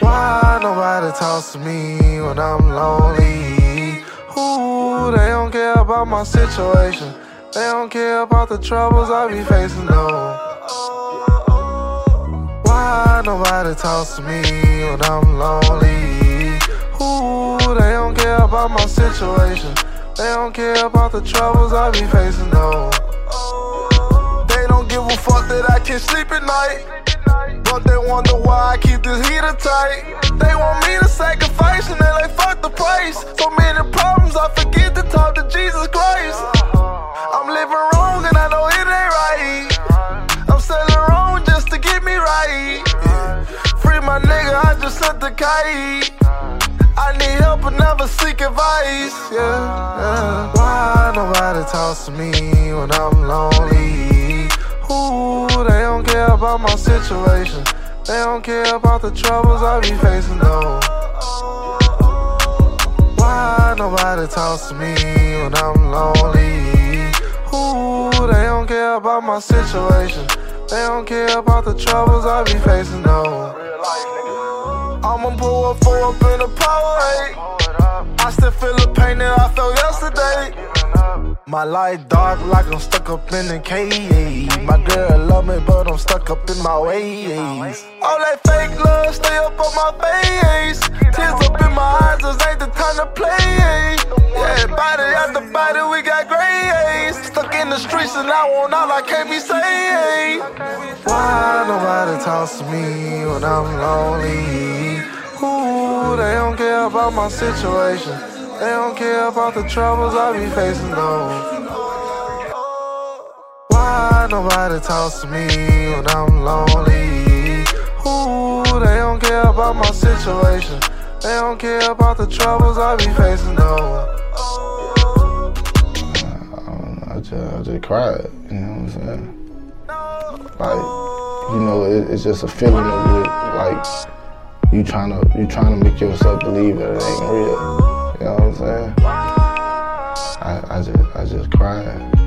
Why nobody talks to me when I'm lonely? Ooh, they don't care about my situation. They don't care about the troubles I be facing, no. Why nobody talks to me when I'm lonely? Ooh, they don't care about my situation. They don't care about the troubles I be facing, no. Can't sleep at night. But they wonder why I keep this heater tight. They want me to sacrifice and they like fuck the price. So many problems, I forget to talk to Jesus Christ. I'm living wrong and I know it ain't right. I'm selling wrong just to get me right. Free my nigga, I just sent the kite. I need help but never seek advice. Yeah, yeah. Why nobody talks to me when I'm lonely? Ooh, about my situation. They don't care about the troubles I be facing, no. Why nobody talks to me when I'm lonely? Ooh, they don't care about my situation. They don't care about the troubles I be facing, no. I'ma pull up, four up in a power eight. I still feel the pain that I felt yesterday. My life dark like I'm stuck up in a cage. My girl love me, but I'm stuck up in my ways. All that fake love stay up on my face. Tears up in my eyes, this ain't the time to play. Yeah, body after body, we got grays. Stuck in the streets and I want all I can't be saved. Why nobody talks to me when I'm lonely? Ooh, they don't care about my situation. They don't care about the troubles I be facing, though. Why nobody talks to me when I'm lonely? Ooh, they don't care about my situation. They don't care about the troubles I be facing, no. I, I, just, I just cried, you know what I'm saying? Like, you know, it, it's just a feeling of it, like you trying to you trying to make yourself believe that it ain't real. You know what I'm saying? I, I just I just cried.